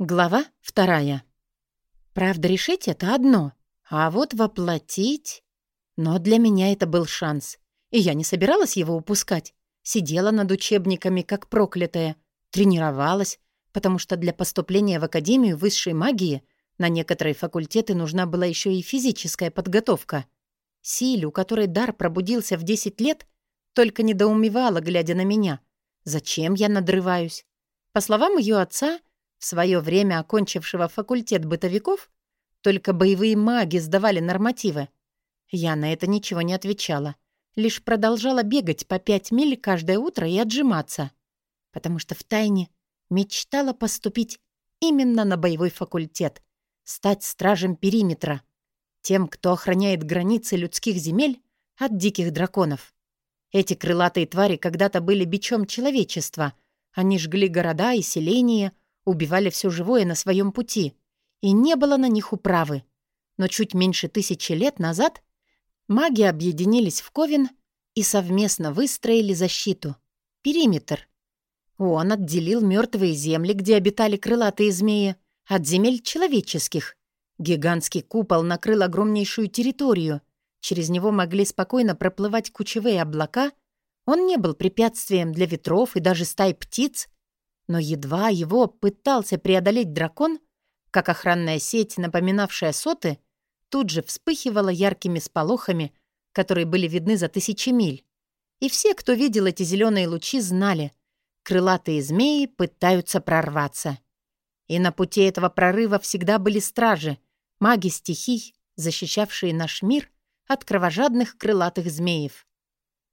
Глава вторая. Правда, решить — это одно, а вот воплотить... Но для меня это был шанс, и я не собиралась его упускать. Сидела над учебниками, как проклятая, тренировалась, потому что для поступления в Академию высшей магии на некоторые факультеты нужна была еще и физическая подготовка. Силь, у которой дар пробудился в 10 лет, только недоумевала, глядя на меня. Зачем я надрываюсь? По словам ее отца, в свое время окончившего факультет бытовиков, только боевые маги сдавали нормативы. Я на это ничего не отвечала, лишь продолжала бегать по пять миль каждое утро и отжиматься, потому что втайне мечтала поступить именно на боевой факультет, стать стражем периметра, тем, кто охраняет границы людских земель от диких драконов. Эти крылатые твари когда-то были бичом человечества. Они жгли города и селения, убивали все живое на своем пути, и не было на них управы. Но чуть меньше тысячи лет назад маги объединились в Ковен и совместно выстроили защиту — периметр. Он отделил мертвые земли, где обитали крылатые змеи, от земель человеческих. Гигантский купол накрыл огромнейшую территорию. Через него могли спокойно проплывать кучевые облака. Он не был препятствием для ветров и даже стай птиц, но едва его пытался преодолеть дракон, как охранная сеть, напоминавшая соты, тут же вспыхивала яркими сполохами, которые были видны за тысячи миль. И все, кто видел эти зеленые лучи, знали — крылатые змеи пытаются прорваться. И на пути этого прорыва всегда были стражи, маги стихий, защищавшие наш мир от кровожадных крылатых змеев.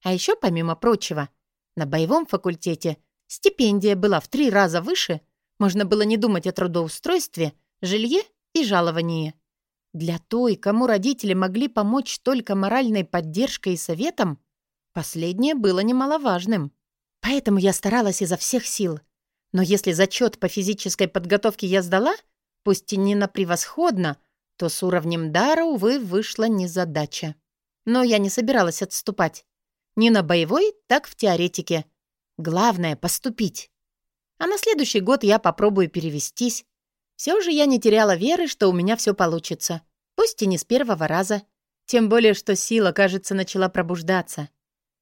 А еще, помимо прочего, на боевом факультете Стипендия была в три раза выше, можно было не думать о трудоустройстве, жилье и жаловании. Для той, кому родители могли помочь только моральной поддержкой и советом, последнее было немаловажным. Поэтому я старалась изо всех сил. Но если зачет по физической подготовке я сдала, пусть и не на превосходно, то с уровнем дара, увы, вышла незадача. Но я не собиралась отступать. Ни на боевой, так в теоретике — Главное — поступить. А на следующий год я попробую перевестись. Все же я не теряла веры, что у меня все получится. Пусть и не с первого раза. Тем более, что сила, кажется, начала пробуждаться.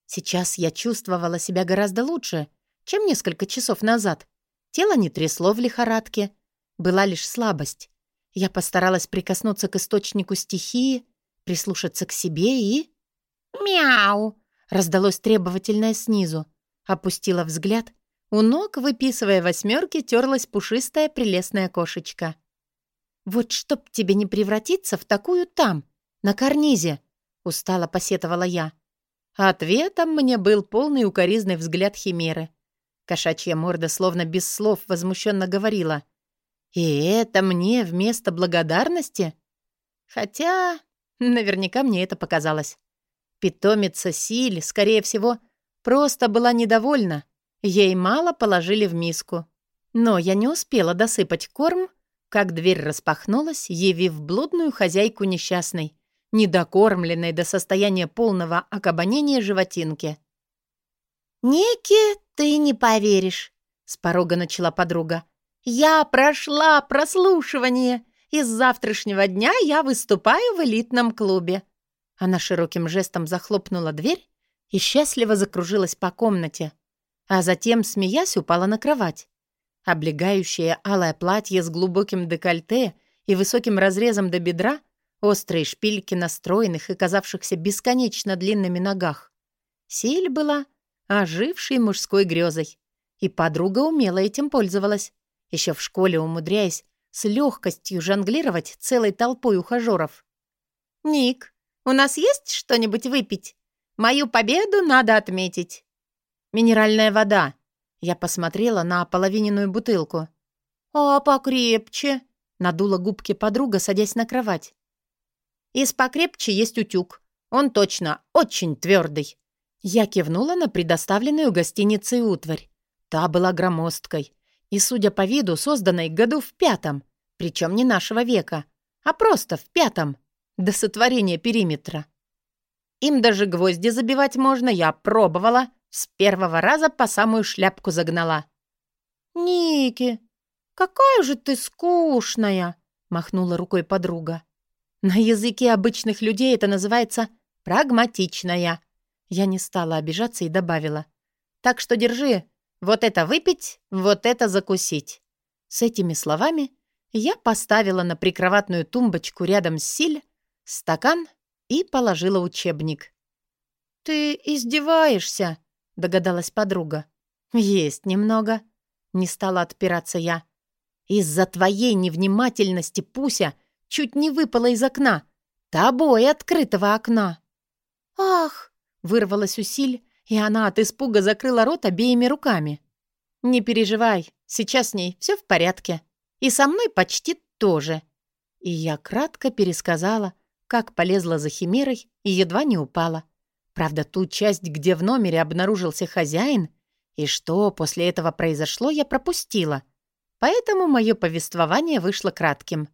Сейчас я чувствовала себя гораздо лучше, чем несколько часов назад. Тело не трясло в лихорадке. Была лишь слабость. Я постаралась прикоснуться к источнику стихии, прислушаться к себе и... «Мяу!» — раздалось требовательное снизу. Опустила взгляд. У ног, выписывая восьмерки, терлась пушистая прелестная кошечка. «Вот чтоб тебе не превратиться в такую там, на карнизе!» — устало посетовала я. Ответом мне был полный укоризный взгляд химеры. Кошачья морда словно без слов возмущенно говорила. «И это мне вместо благодарности?» Хотя наверняка мне это показалось. Питомица Силь, скорее всего, — Просто была недовольна. Ей мало положили в миску. Но я не успела досыпать корм, как дверь распахнулась, явив блудную хозяйку несчастной, недокормленной до состояния полного окабанения животинки. «Неки, ты не поверишь», — с порога начала подруга. «Я прошла прослушивание, и с завтрашнего дня я выступаю в элитном клубе». Она широким жестом захлопнула дверь и счастливо закружилась по комнате, а затем, смеясь, упала на кровать. Облегающее алое платье с глубоким декольте и высоким разрезом до бедра, острые шпильки на стройных и казавшихся бесконечно длинными ногах. Силь была ожившей мужской грезой, и подруга умело этим пользовалась, еще в школе умудряясь с легкостью жонглировать целой толпой ухажеров. «Ник, у нас есть что-нибудь выпить?» Мою победу надо отметить. Минеральная вода. Я посмотрела на половиненную бутылку. «А покрепче», — надула губки подруга, садясь на кровать. «Из покрепче есть утюг. Он точно очень твердый». Я кивнула на предоставленную гостиницей утварь. Та была громоздкой и, судя по виду, созданной году в пятом, причем не нашего века, а просто в пятом, до сотворения периметра. Им даже гвозди забивать можно, я пробовала. С первого раза по самую шляпку загнала. «Ники, «Какая же ты скучная!» — махнула рукой подруга. «На языке обычных людей это называется прагматичная». Я не стала обижаться и добавила. «Так что держи, вот это выпить, вот это закусить». С этими словами я поставила на прикроватную тумбочку рядом с Силь стакан и положила учебник. «Ты издеваешься?» — догадалась подруга. «Есть немного», — не стала отпираться я. «Из-за твоей невнимательности Пуся чуть не выпала из окна. Тобой открытого окна». «Ах!» — вырвалась Усиль, и она от испуга закрыла рот обеими руками. «Не переживай, сейчас с ней все в порядке. И со мной почти тоже». И я кратко пересказала, как полезла за химерой и едва не упала. Правда, ту часть, где в номере обнаружился хозяин, и что после этого произошло, я пропустила. Поэтому мое повествование вышло кратким.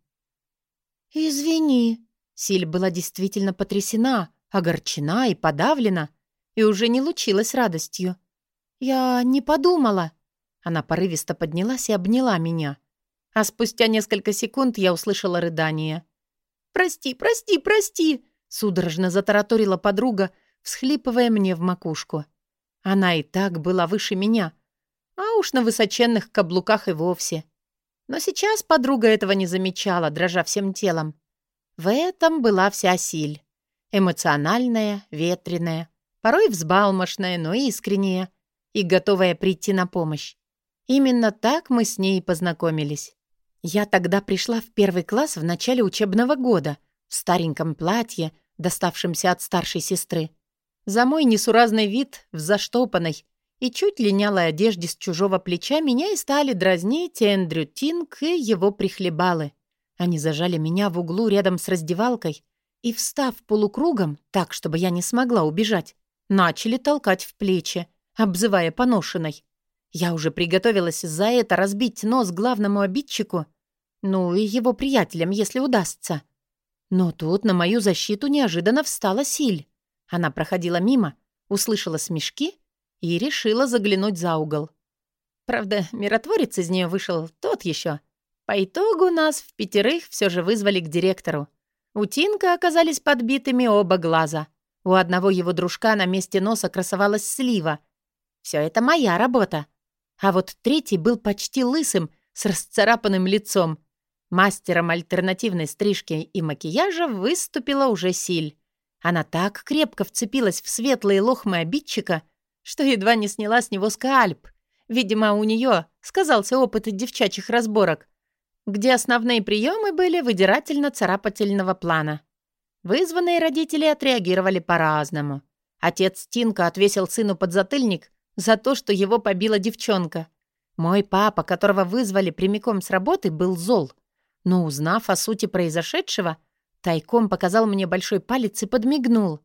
«Извини», — Силь была действительно потрясена, огорчена и подавлена, и уже не лучилась радостью. «Я не подумала». Она порывисто поднялась и обняла меня. А спустя несколько секунд я услышала рыдание. «Прости, прости, прости!» — судорожно затараторила подруга, всхлипывая мне в макушку. Она и так была выше меня, а уж на высоченных каблуках и вовсе. Но сейчас подруга этого не замечала, дрожа всем телом. В этом была вся силь. Эмоциональная, ветреная, порой взбалмошная, но искренняя и готовая прийти на помощь. Именно так мы с ней познакомились. Я тогда пришла в первый класс в начале учебного года в стареньком платье, доставшемся от старшей сестры. За мой несуразный вид в заштопанной и чуть линялой одежде с чужого плеча меня и стали дразнить Эндрю Тинг и его прихлебалы. Они зажали меня в углу рядом с раздевалкой и, встав полукругом, так, чтобы я не смогла убежать, начали толкать в плечи, обзывая поношенной. Я уже приготовилась за это разбить нос главному обидчику, ну и его приятелям, если удастся. Но тут на мою защиту неожиданно встала Силь. Она проходила мимо, услышала смешки и решила заглянуть за угол. Правда, миротворец из нее вышел тот еще. По итогу нас в пятерых все же вызвали к директору. У Тинка оказались подбитыми оба глаза. У одного его дружка на месте носа красовалась слива. Все это моя работа. А вот третий был почти лысым, с расцарапанным лицом. Мастером альтернативной стрижки и макияжа выступила уже Силь. Она так крепко вцепилась в светлые лохмы обидчика, что едва не сняла с него скальп. Видимо, у нее сказался опыт девчачьих разборок, где основные приемы были выдирательно-царапательного плана. Вызванные родители отреагировали по-разному. Отец Тинка отвесил сыну подзатыльник за то, что его побила девчонка. Мой папа, которого вызвали прямиком с работы, был зол. Но узнав о сути произошедшего, Тайком показал мне большой палец и подмигнул.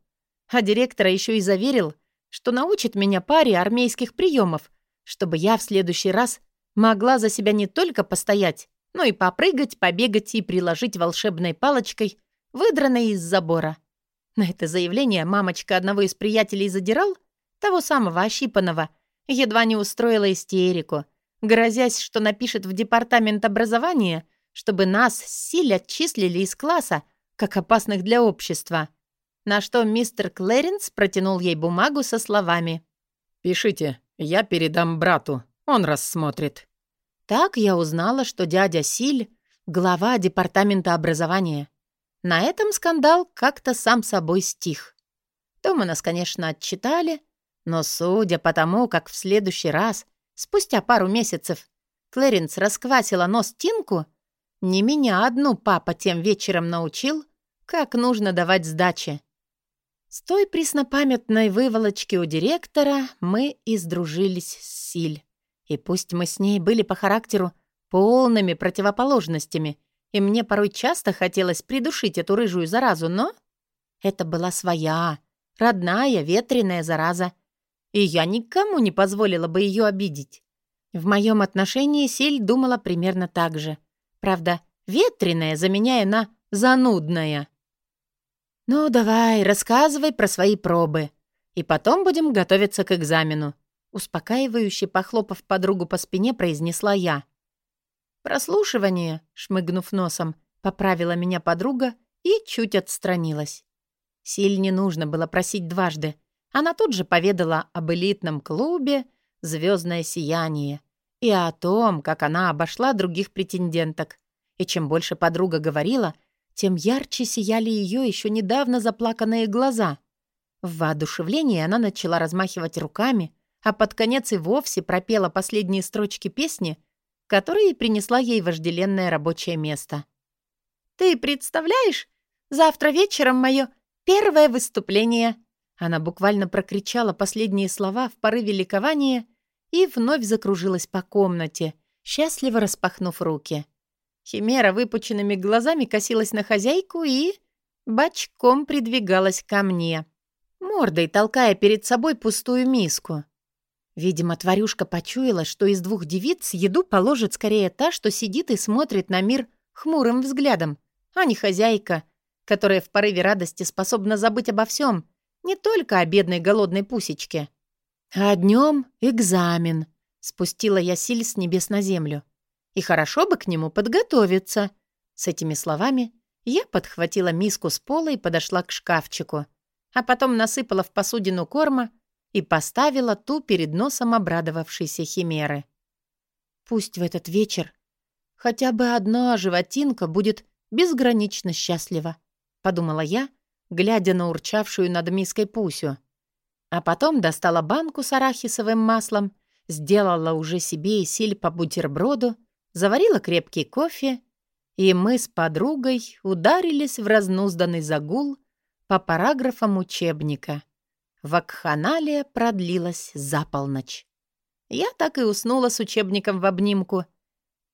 А директора еще и заверил, что научит меня паре армейских приемов, чтобы я в следующий раз могла за себя не только постоять, но и попрыгать, побегать и приложить волшебной палочкой, выдранной из забора. На это заявление мамочка одного из приятелей задирал, того самого ощипанного, едва не устроила истерику, грозясь, что напишет в департамент образования, чтобы нас с Силь отчислили из класса, как опасных для общества. На что мистер Клэринс протянул ей бумагу со словами. «Пишите, я передам брату, он рассмотрит». Так я узнала, что дядя Силь — глава департамента образования. На этом скандал как-то сам собой стих. Дома нас, конечно, отчитали, но судя по тому, как в следующий раз, спустя пару месяцев, Клэринс расквасила нос Тинку, не меня одну папа тем вечером научил, как нужно давать сдачи. С той преснопамятной выволочки у директора мы и сдружились с Силь. И пусть мы с ней были по характеру полными противоположностями, и мне порой часто хотелось придушить эту рыжую заразу, но это была своя, родная, ветреная зараза, и я никому не позволила бы ее обидеть. В моем отношении Силь думала примерно так же. Правда, ветреная, заменяя на занудная. «Ну, давай, рассказывай про свои пробы. И потом будем готовиться к экзамену», успокаивающе похлопав подругу по спине, произнесла я. Прослушивание, шмыгнув носом, поправила меня подруга и чуть отстранилась. Силь не нужно было просить дважды. Она тут же поведала об элитном клубе «Звездное сияние» и о том, как она обошла других претенденток. И чем больше подруга говорила, тем ярче сияли ее еще недавно заплаканные глаза. В воодушевлении она начала размахивать руками, а под конец и вовсе пропела последние строчки песни, которая принесла ей вожделенное рабочее место. «Ты представляешь, завтра вечером мое первое выступление!» Она буквально прокричала последние слова в порыве ликования и вновь закружилась по комнате, счастливо распахнув руки. Химера выпученными глазами косилась на хозяйку и... бочком придвигалась ко мне, мордой толкая перед собой пустую миску. Видимо, тварюшка почуяла, что из двух девиц еду положит скорее та, что сидит и смотрит на мир хмурым взглядом, а не хозяйка, которая в порыве радости способна забыть обо всем не только о бедной голодной пусечке. А днем экзамен. Спустила я силь с небес на землю. И хорошо бы к нему подготовиться. С этими словами я подхватила миску с пола и подошла к шкафчику, а потом насыпала в посудину корма и поставила ту перед носом обрадовавшейся химеры. Пусть в этот вечер хотя бы одна животинка будет безгранично счастлива, подумала я, глядя на урчавшую над миской Пусю. А потом достала банку с арахисовым маслом, сделала уже себе и силь по бутерброду, заварила крепкий кофе, и мы с подругой ударились в разнузданный загул по параграфам учебника. Вакханалия продлилась за полночь. Я так и уснула с учебником в обнимку.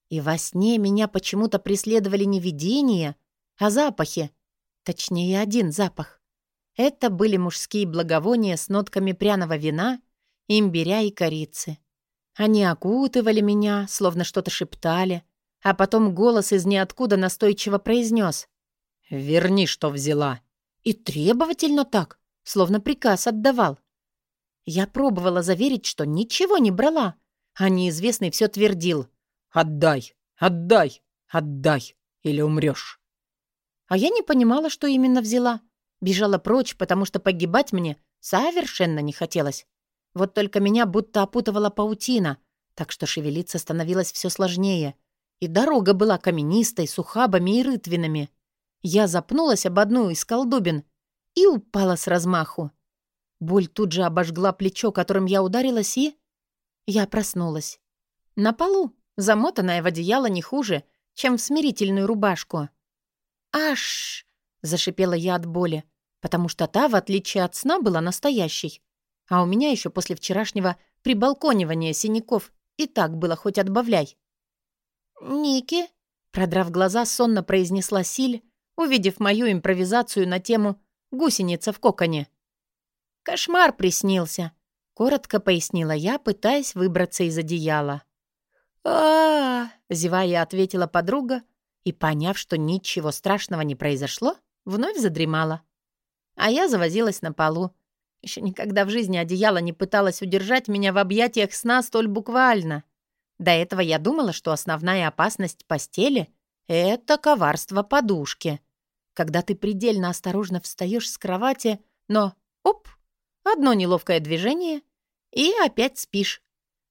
И во сне меня почему-то преследовали не видения, а запахи, Точнее, один запах. Это были мужские благовония с нотками пряного вина, имбиря и корицы. Они окутывали меня, словно что-то шептали, а потом голос из ниоткуда настойчиво произнес «Верни, что взяла». И требовательно так, словно приказ отдавал. Я пробовала заверить, что ничего не брала, а неизвестный все твердил «Отдай, отдай, отдай, или умрешь». А я не понимала, что именно взяла. Бежала прочь, потому что погибать мне совершенно не хотелось. Вот только меня будто опутывала паутина, так что шевелиться становилось все сложнее. И дорога была каменистой, с ухабами и рытвинами. Я запнулась об одну из колдобин и упала с размаху. Боль тут же обожгла плечо, которым я ударилась, и... Я проснулась. На полу, замотанная в одеяло не хуже, чем в смирительную рубашку. «Аш!» — зашипела я от боли, потому что та, в отличие от сна, была настоящей. А у меня еще после вчерашнего прибалконивания синяков и так было хоть отбавляй. «Ники?» — продрав глаза, сонно произнесла Силь, увидев мою импровизацию на тему «гусеница в коконе». «Кошмар приснился», — коротко пояснила я, пытаясь выбраться из одеяла. а, -а, -а зевая, ответила подруга, и, поняв, что ничего страшного не произошло, вновь задремала. А я завозилась на полу. Еще никогда в жизни одеяло не пыталось удержать меня в объятиях сна столь буквально. До этого я думала, что основная опасность постели — это коварство подушки. Когда ты предельно осторожно встаешь с кровати, но — оп! Одно неловкое движение — и опять спишь.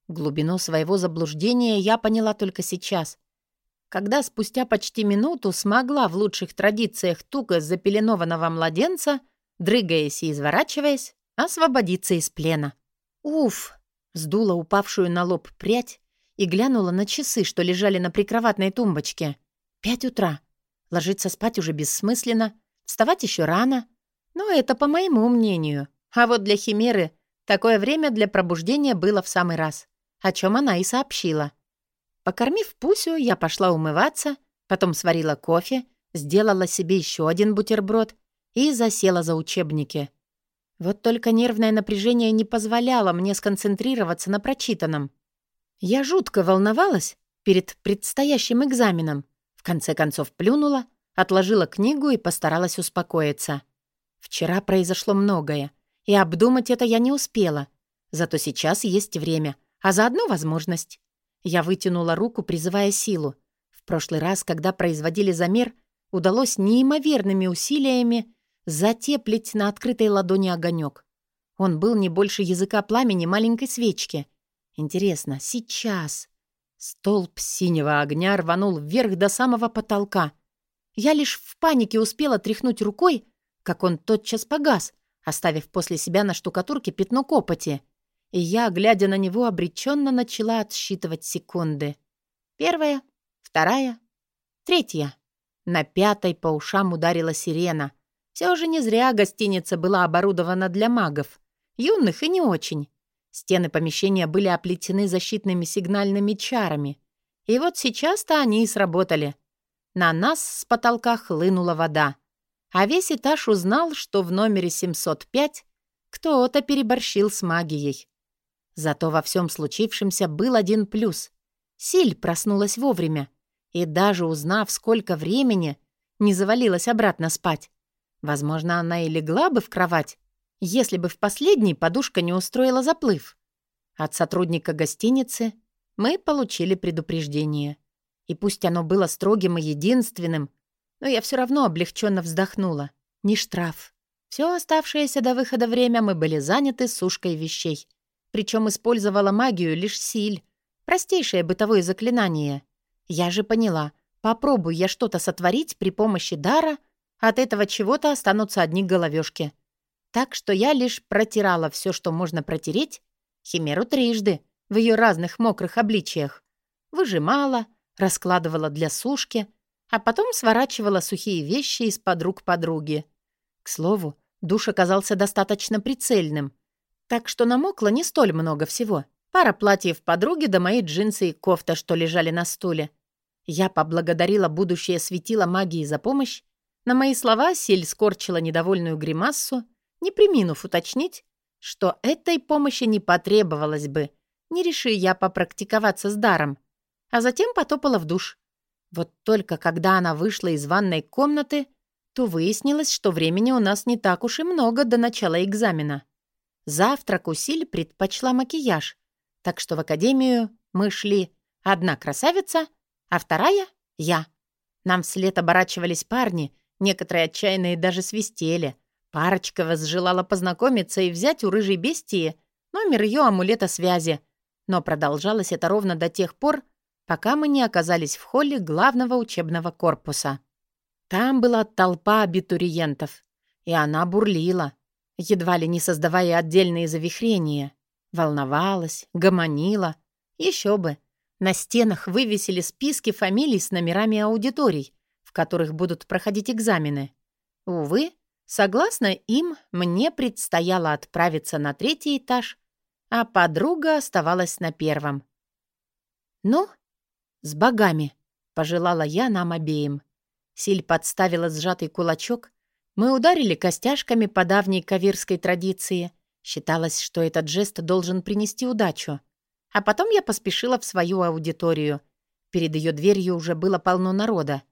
Глубину своего заблуждения я поняла только сейчас — когда спустя почти минуту смогла в лучших традициях туго запеленованного младенца, дрыгаясь и изворачиваясь, освободиться из плена. «Уф!» — сдула упавшую на лоб прядь и глянула на часы, что лежали на прикроватной тумбочке. «Пять утра. Ложиться спать уже бессмысленно, вставать еще рано. Но это по моему мнению. А вот для Химеры такое время для пробуждения было в самый раз, о чем она и сообщила. Покормив Пусю, я пошла умываться, потом сварила кофе, сделала себе еще один бутерброд и засела за учебники. Вот только нервное напряжение не позволяло мне сконцентрироваться на прочитанном. Я жутко волновалась перед предстоящим экзаменом. В конце концов плюнула, отложила книгу и постаралась успокоиться. Вчера произошло многое, и обдумать это я не успела. Зато сейчас есть время, а заодно возможность. Я вытянула руку, призывая силу. прошлый раз, когда производили замер, удалось неимоверными усилиями затеплить на открытой ладони огонек. Он был не больше языка пламени маленькой свечки. Интересно, сейчас... Столб синего огня рванул вверх до самого потолка. Я лишь в панике успела тряхнуть рукой, как он тотчас погас, оставив после себя на штукатурке пятно копоти. И я, глядя на него, обреченно начала отсчитывать секунды. Первая, вторая, третья. На пятой по ушам ударила сирена. Все же не зря гостиница была оборудована для магов. Юных и не очень. Стены помещения были оплетены защитными сигнальными чарами. И вот сейчас-то они и сработали. На нас с потолка хлынула вода. А весь этаж узнал, что в номере 705 кто-то переборщил с магией. Зато во всем случившемся был один плюс. Силь проснулась вовремя. И даже узнав, сколько времени, не завалилась обратно спать. Возможно, она и легла бы в кровать, если бы в последней подушка не устроила заплыв. От сотрудника гостиницы мы получили предупреждение. И пусть оно было строгим и единственным, но я все равно облегченно вздохнула. Не штраф. Все оставшееся до выхода время мы были заняты сушкой вещей. Причем использовала магию лишь силь. Простейшее бытовое заклинание. Я же поняла, попробую я что-то сотворить при помощи дара, от этого чего-то останутся одни головешки. Так что я лишь протирала все, что можно протереть, химеру трижды, в ее разных мокрых обличиях. Выжимала, раскладывала для сушки, а потом сворачивала сухие вещи из-под рук подруги. К слову, душ оказался достаточно прицельным, так что намокло не столь много всего. Пара платьев подруги да мои джинсы и кофта, что лежали на стуле. Я поблагодарила будущее светило магии за помощь. На мои слова Силь скорчила недовольную гримассу — не приминув уточнить, что этой помощи не потребовалось бы, не реши я попрактиковаться с даром, а затем потопала в душ. Вот только когда она вышла из ванной комнаты, то выяснилось, что времени у нас не так уж и много до начала экзамена. Завтрак Усиль предпочла макияж, так что в академию мы шли одна красавица, а вторая — я. Нам вслед оборачивались парни, некоторые отчаянные даже свистели — Парочка возжелала познакомиться и взять у рыжей бестии номер ее амулета связи, но продолжалось это ровно до тех пор, пока мы не оказались в холле главного учебного корпуса. Там была толпа абитуриентов, и она бурлила, едва ли не создавая отдельные завихрения. Волновалась, гомонила. Еще бы. На стенах вывесили списки фамилий с номерами аудиторий, в которых будут проходить экзамены. Увы, Согласно им, мне предстояло отправиться на третий этаж, а подруга оставалась на первом. «Ну, с богами», — пожелала я нам обеим. Силь подставила сжатый кулачок. Мы ударили костяшками по давней кавирской традиции. Считалось, что этот жест должен принести удачу. А потом я поспешила в свою аудиторию. Перед ее дверью уже было полно народа.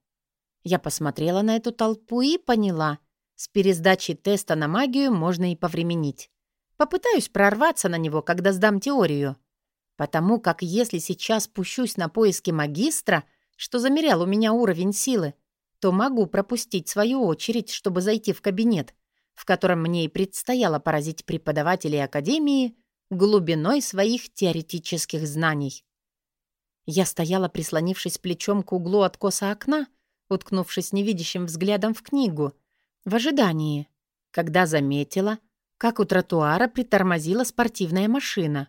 Я посмотрела на эту толпу и поняла — с пересдачей теста на магию можно и повременить. Попытаюсь прорваться на него, когда сдам теорию. Потому как если сейчас пущусь на поиски магистра, что замерял у меня уровень силы, то могу пропустить свою очередь, чтобы зайти в кабинет, в котором мне и предстояло поразить преподавателей Академии глубиной своих теоретических знаний. Я стояла, прислонившись плечом к углу откоса окна, уткнувшись невидящим взглядом в книгу — в ожидании, когда заметила, как у тротуара притормозила спортивная машина.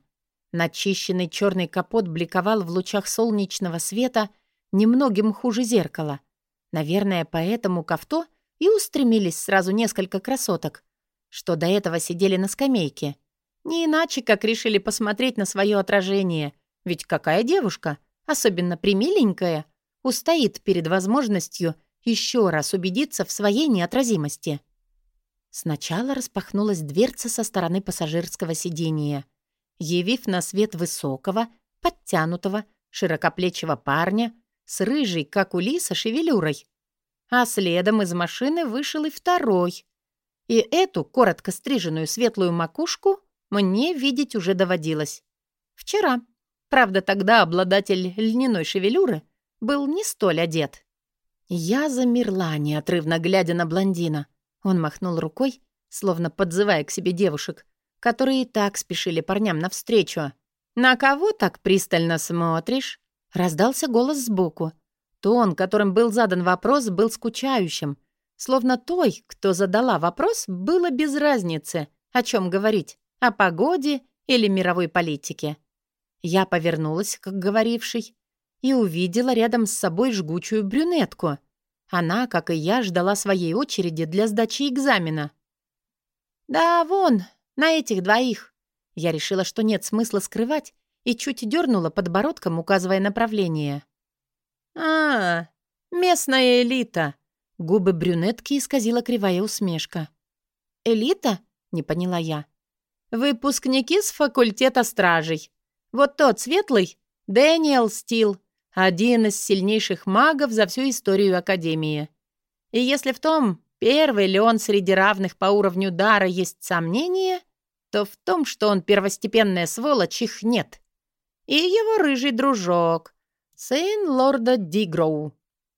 Начищенный черный капот бликовал в лучах солнечного света немногим хуже зеркала. Наверное, поэтому к авто и устремились сразу несколько красоток, что до этого сидели на скамейке. Не иначе, как решили посмотреть на свое отражение. Ведь какая девушка, особенно примиленькая, устоит перед возможностью — еще раз убедиться в своей неотразимости. Сначала распахнулась дверца со стороны пассажирского сидения, явив на свет высокого, подтянутого, широкоплечего парня с рыжей, как у лиса, шевелюрой. А следом из машины вышел и второй. И эту коротко стриженную светлую макушку мне видеть уже доводилось. Вчера. Правда, тогда обладатель льняной шевелюры был не столь одет. Я замерла, неотрывно глядя на блондина. Он махнул рукой, словно подзывая к себе девушек, которые и так спешили парням навстречу. «На кого так пристально смотришь?» Раздался голос сбоку. Тон, которым был задан вопрос, был скучающим. Словно той, кто задала вопрос, было без разницы, о чем говорить, о погоде или мировой политике. Я повернулась, как говоривший, и увидела рядом с собой жгучую брюнетку. Она, как и я, ждала своей очереди для сдачи экзамена. «Да, вон, на этих двоих». Я решила, что нет смысла скрывать, и чуть дернула подбородком, указывая направление. «А, местная элита!» Губы брюнетки исказила кривая усмешка. «Элита?» — не поняла я. «Выпускники с факультета стражей. Вот тот светлый — Дэниел Стил, один из сильнейших магов за всю историю Академии. И если в том, первый ли он среди равных по уровню дара есть сомнение, то в том, что он первостепенная сволочь, их нет. И его рыжий дружок, сын лорда Дигроу.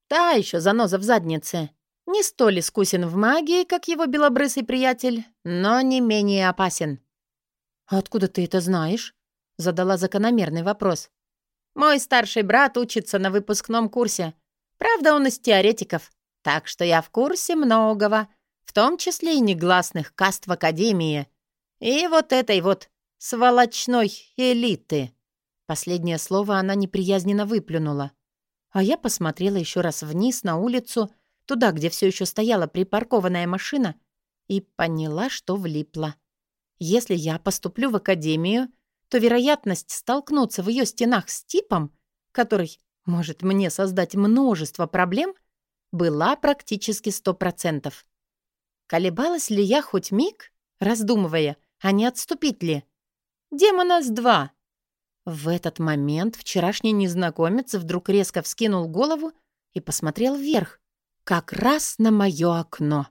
Та еще заноза в заднице. Не столь искусен в магии, как его белобрысый приятель, но не менее опасен. «Откуда ты это знаешь?» — задала закономерный вопрос. «Мой старший брат учится на выпускном курсе. Правда, он из теоретиков, так что я в курсе многого, в том числе и негласных каст в Академии. И вот этой вот сволочной элиты». Последнее слово она неприязненно выплюнула. А я посмотрела еще раз вниз на улицу, туда, где все еще стояла припаркованная машина, и поняла, что влипла. Если я поступлю в академию, то вероятность столкнуться в ее стенах с типом, который может мне создать множество проблем, была практически сто процентов. Колебалась ли я хоть миг, раздумывая, а не отступить ли? «Демона с два!» В этот момент вчерашний незнакомец вдруг резко вскинул голову и посмотрел вверх, как раз на мое окно.